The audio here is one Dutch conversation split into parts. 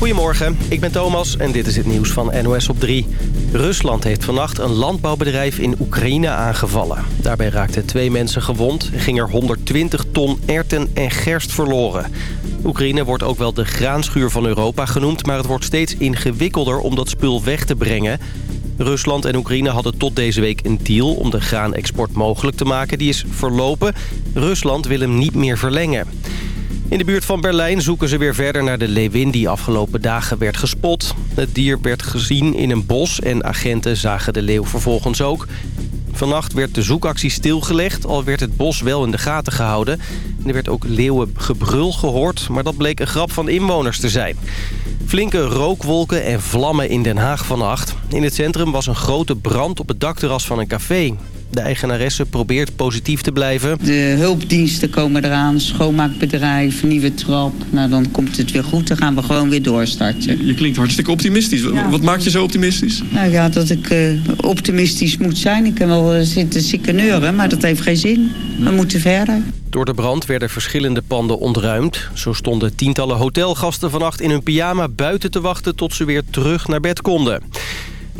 Goedemorgen, ik ben Thomas en dit is het nieuws van NOS op 3. Rusland heeft vannacht een landbouwbedrijf in Oekraïne aangevallen. Daarbij raakten twee mensen gewond ging er 120 ton erten en gerst verloren. Oekraïne wordt ook wel de graanschuur van Europa genoemd... maar het wordt steeds ingewikkelder om dat spul weg te brengen. Rusland en Oekraïne hadden tot deze week een deal om de graanexport mogelijk te maken. Die is verlopen. Rusland wil hem niet meer verlengen. In de buurt van Berlijn zoeken ze weer verder naar de leeuwin die afgelopen dagen werd gespot. Het dier werd gezien in een bos en agenten zagen de leeuw vervolgens ook. Vannacht werd de zoekactie stilgelegd, al werd het bos wel in de gaten gehouden. er werd ook leeuwengebrul gehoord, maar dat bleek een grap van inwoners te zijn. Flinke rookwolken en vlammen in Den Haag vannacht. In het centrum was een grote brand op het dakterras van een café. De eigenaresse probeert positief te blijven. De hulpdiensten komen eraan, schoonmaakbedrijf, nieuwe trap. Nou, dan komt het weer goed, dan gaan we gewoon weer doorstarten. Je klinkt hartstikke optimistisch. Wat maakt je zo optimistisch? Nou ja, dat ik uh, optimistisch moet zijn. Ik kan wel uh, zitten sikkeneuren, maar dat heeft geen zin. We moeten verder. Door de brand werden verschillende panden ontruimd. Zo stonden tientallen hotelgasten vannacht in hun pyjama buiten te wachten... tot ze weer terug naar bed konden.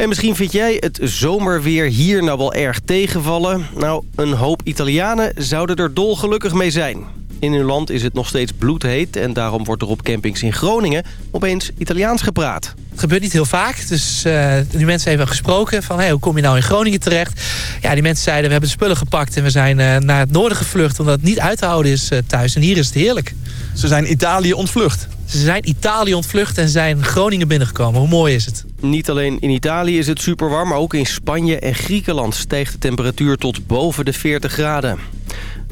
En misschien vind jij het zomerweer hier nou wel erg tegenvallen. Nou, een hoop Italianen zouden er dolgelukkig mee zijn. In hun land is het nog steeds bloedheet... en daarom wordt er op campings in Groningen opeens Italiaans gepraat. Het gebeurt niet heel vaak. Dus uh, die mensen hebben gesproken van... Hey, hoe kom je nou in Groningen terecht? Ja, die mensen zeiden we hebben de spullen gepakt... en we zijn uh, naar het noorden gevlucht... omdat het niet uit te houden is uh, thuis. En hier is het heerlijk. Ze zijn Italië ontvlucht? Ze zijn Italië ontvlucht en zijn Groningen binnengekomen. Hoe mooi is het? Niet alleen in Italië is het super warm, maar ook in Spanje en Griekenland stijgt de temperatuur tot boven de 40 graden.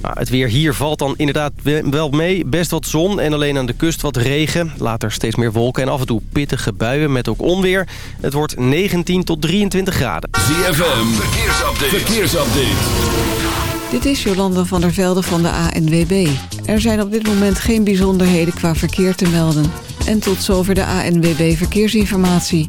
Nou, het weer hier valt dan inderdaad wel mee. Best wat zon en alleen aan de kust wat regen. Later steeds meer wolken en af en toe pittige buien met ook onweer. Het wordt 19 tot 23 graden. ZFM, verkeersupdate. verkeersupdate. Dit is Jolanda van der Velde van de ANWB. Er zijn op dit moment geen bijzonderheden qua verkeer te melden. En tot zover de ANWB Verkeersinformatie.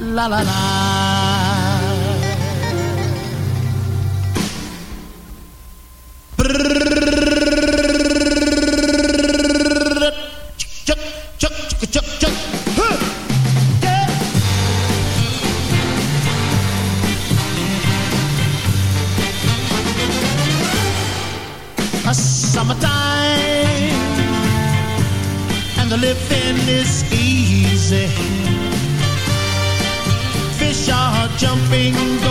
La, la, la,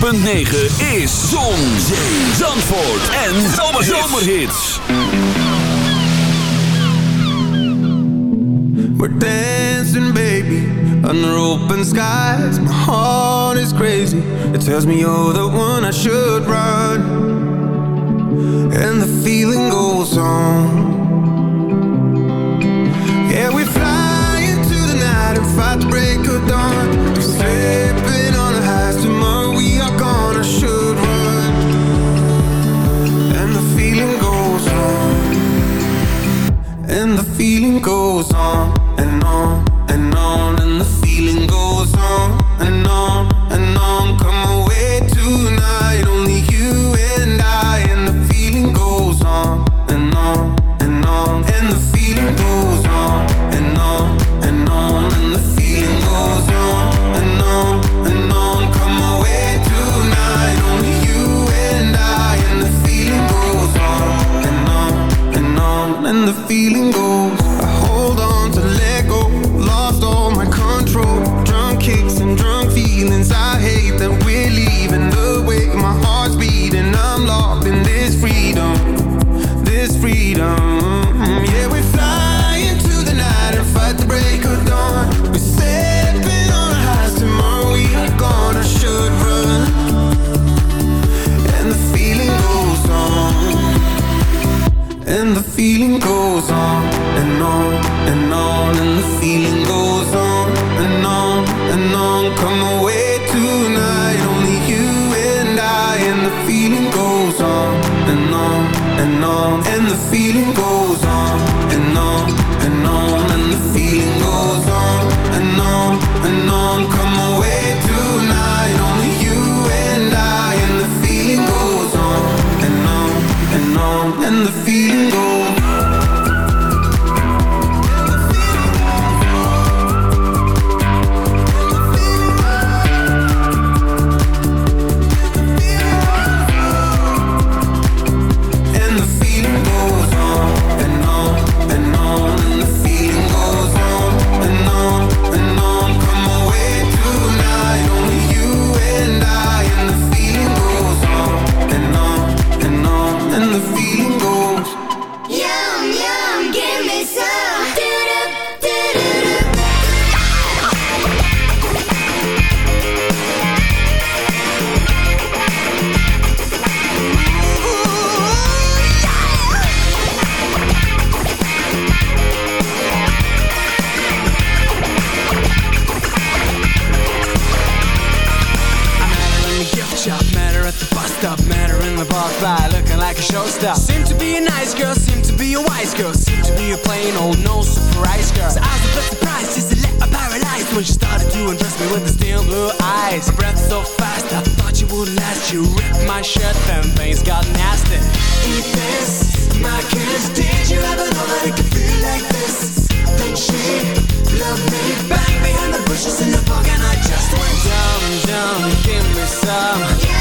106.9 is Zon, Zandvoort en Zomerhits. We're dancing, baby, under open skies. My heart is crazy. It tells me you're the one I should run. And the feeling goes on. Yeah, we fly into the night and fight the break of dawn. We're slipping goes on. On and on and on And the feeling goes to wise girl, seemed to be a plain old no surprise girl. So I was a bit surprised, just a little paralyzed when she started to undress me with the steel blue eyes. Her breath so fast, I thought you would last. You ripped my shirt, then things got nasty. Eat this, my kiss. Did you ever know that it could feel like this? Then she loved me, bang behind the bushes in the park, and I just went yum yum, give me some.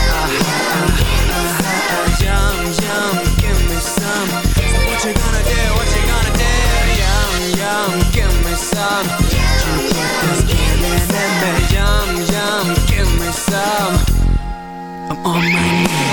On my knees.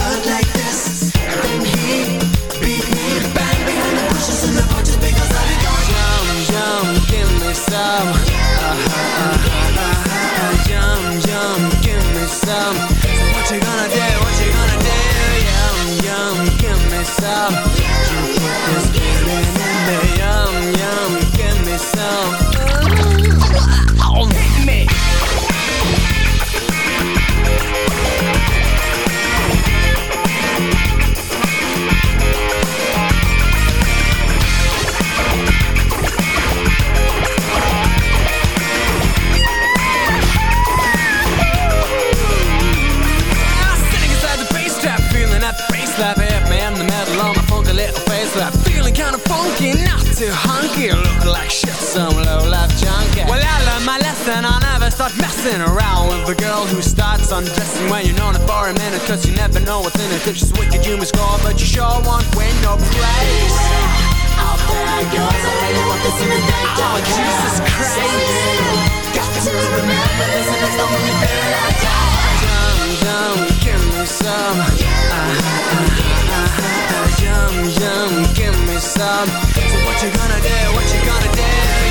some Yum, yum, give me some. So what you gonna do, what you gonna do? Yum, yum, give me some. You put this feeling in me Yum, yum, give me some my I'll never start messing around with a girl who starts undressing when you're known it for a minute. Cause you never know what's in it. If she's wicked, you must go, but you sure won't win no praise. Out there goes, I really want this in the day. Oh, Jesus Christ. Got to remember this and it's the only thing I got. Yum, yum, give me some. Uh, uh, uh, yum, yum, give me some. So what you gonna do? What you gonna do?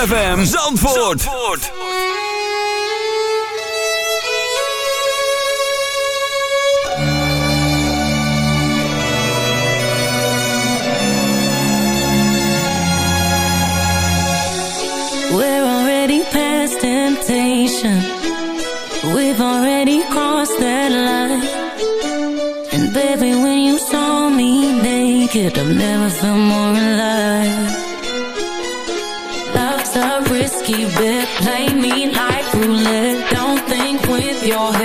ZFM Zandvoort. Zandvoort. We're already past temptation. We've already crossed that line. And baby, when you saw me naked, I've never felt more alive. keep it. Play me like roulette. Don't think with your head.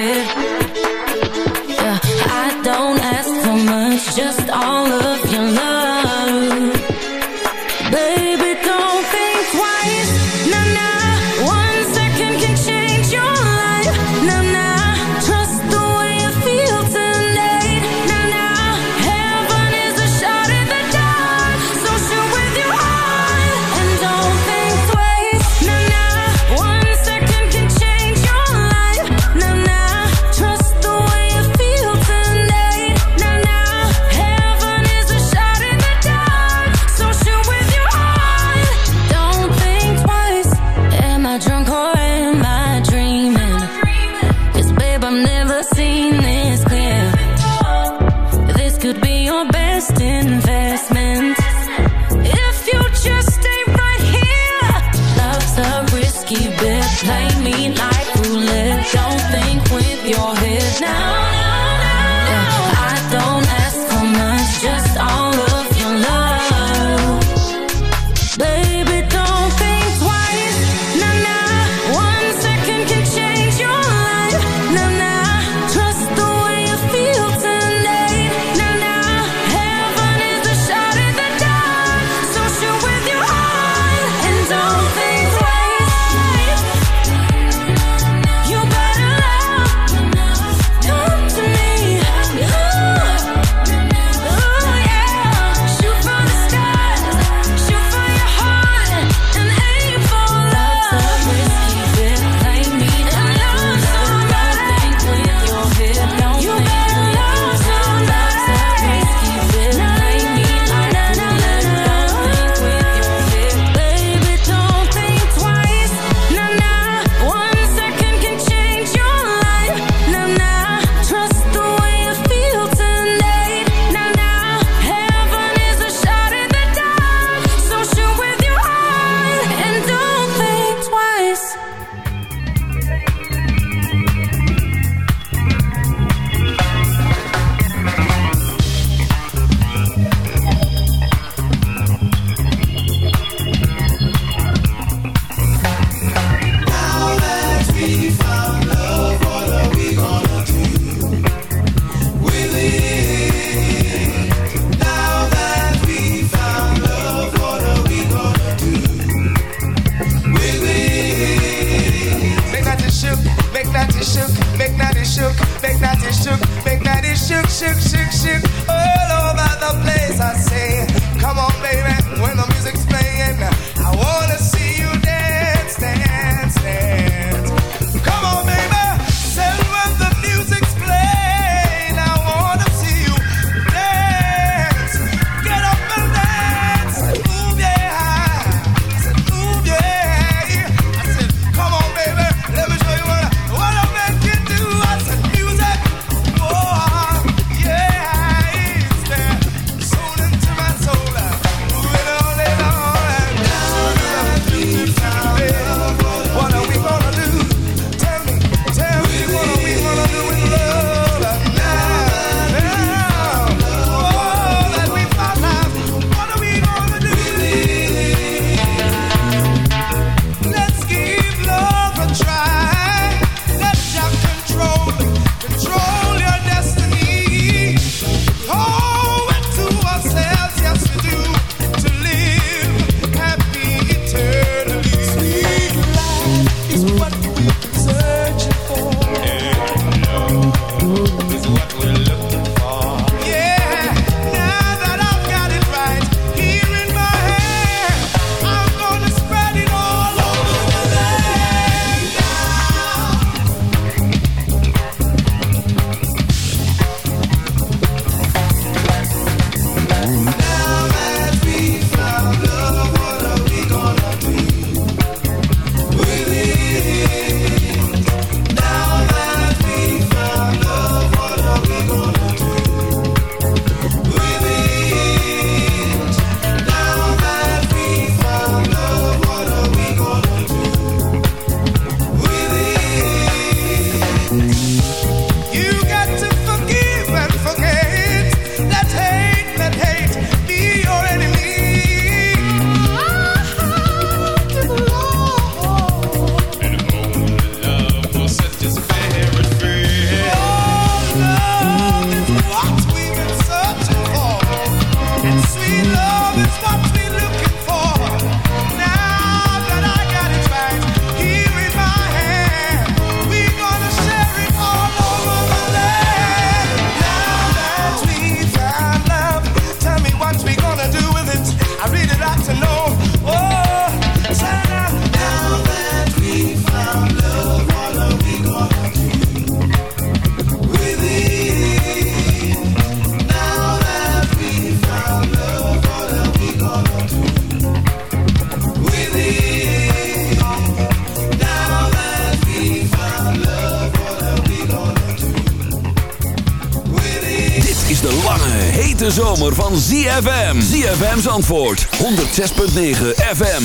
ZFM. ZFM's antwoord 106.9 FM.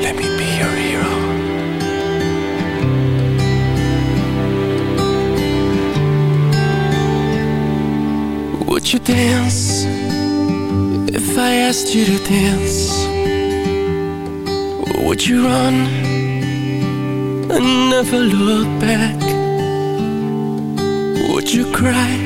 Let me be your hero. Would you dance if I asked you to dance? Would you run and never look back? Would you cry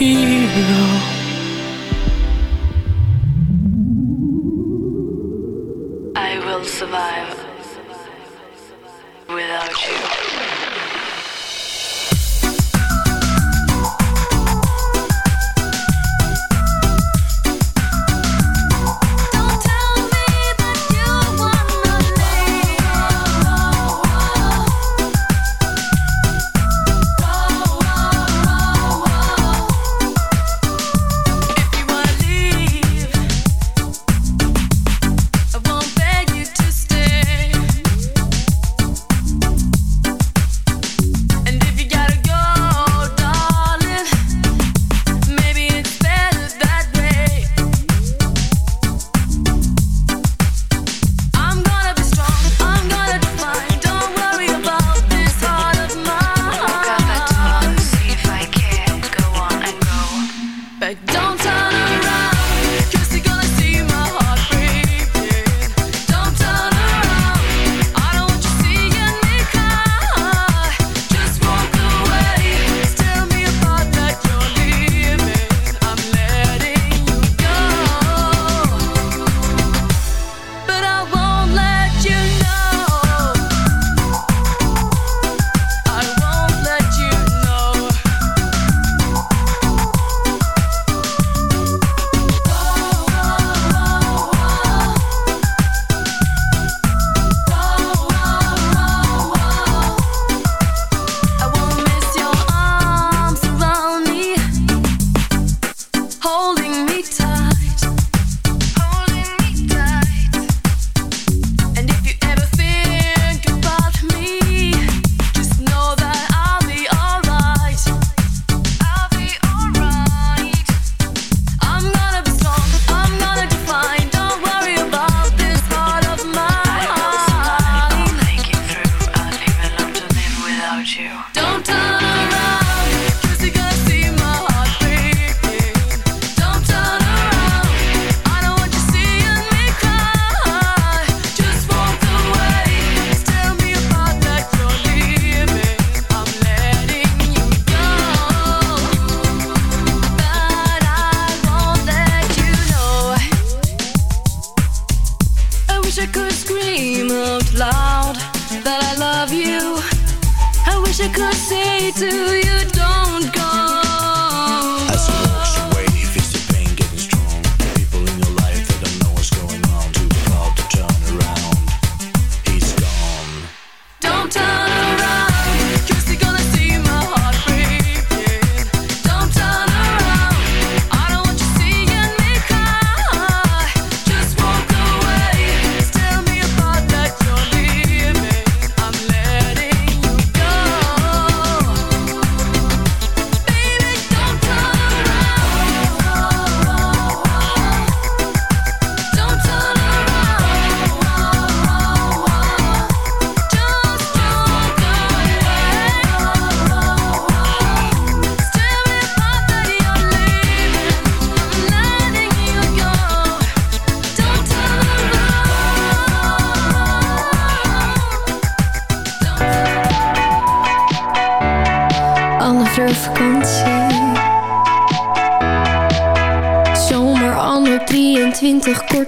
一秒。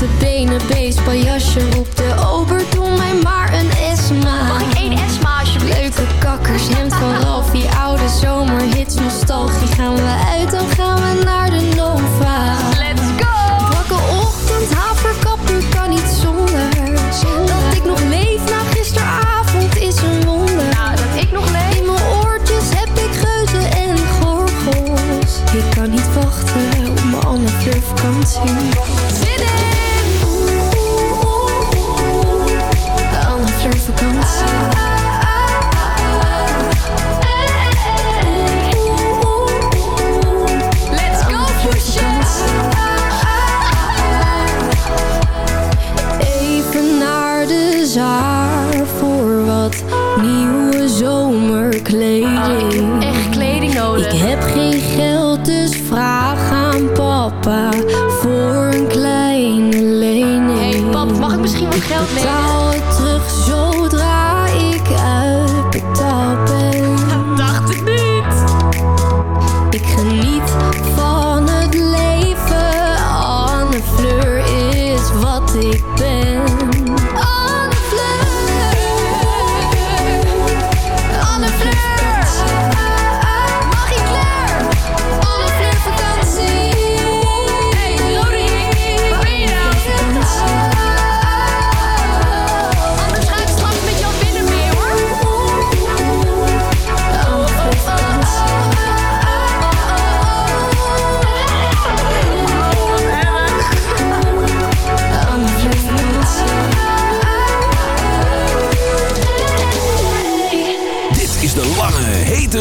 witte benen, jasje. Op de ober, doe mij maar een Esma Mag ik één Esma alsjeblieft? Leuke kakkers, hemd van die oude zomerhits, nostalgie Gaan we uit, dan gaan we naar de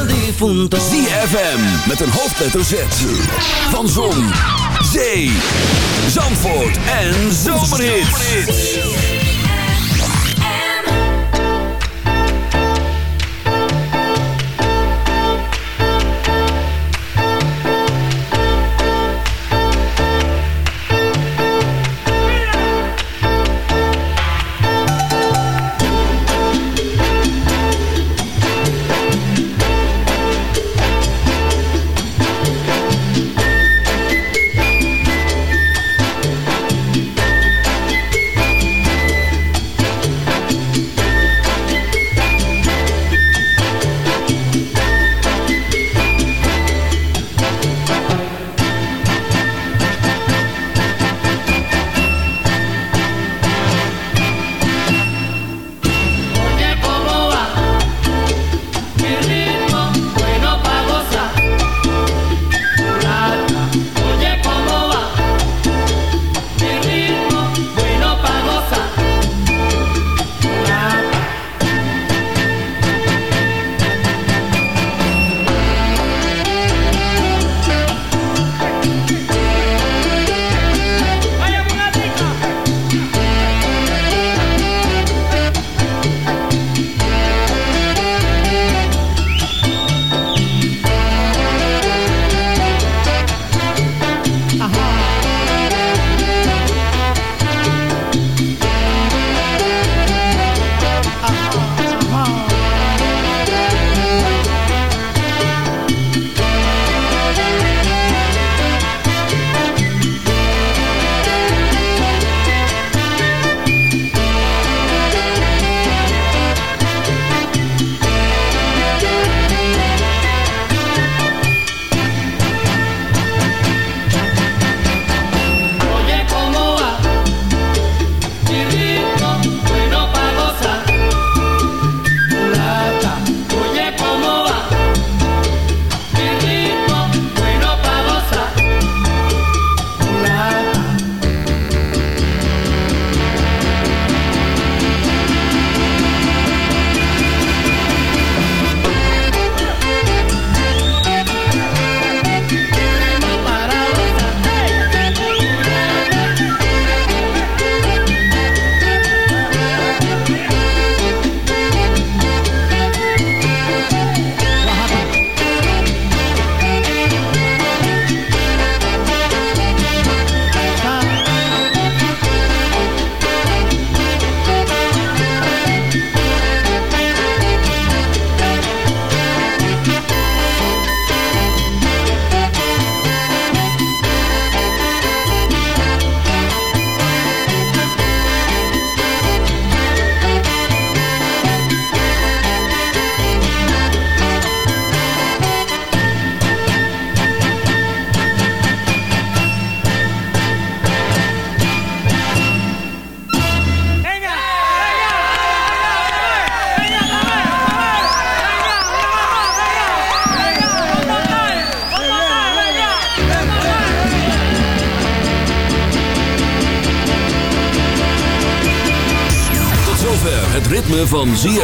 el difunto. ZFM met een hoofdletter Z. Van Zon, Zee, Zandvoort en Zomerhits.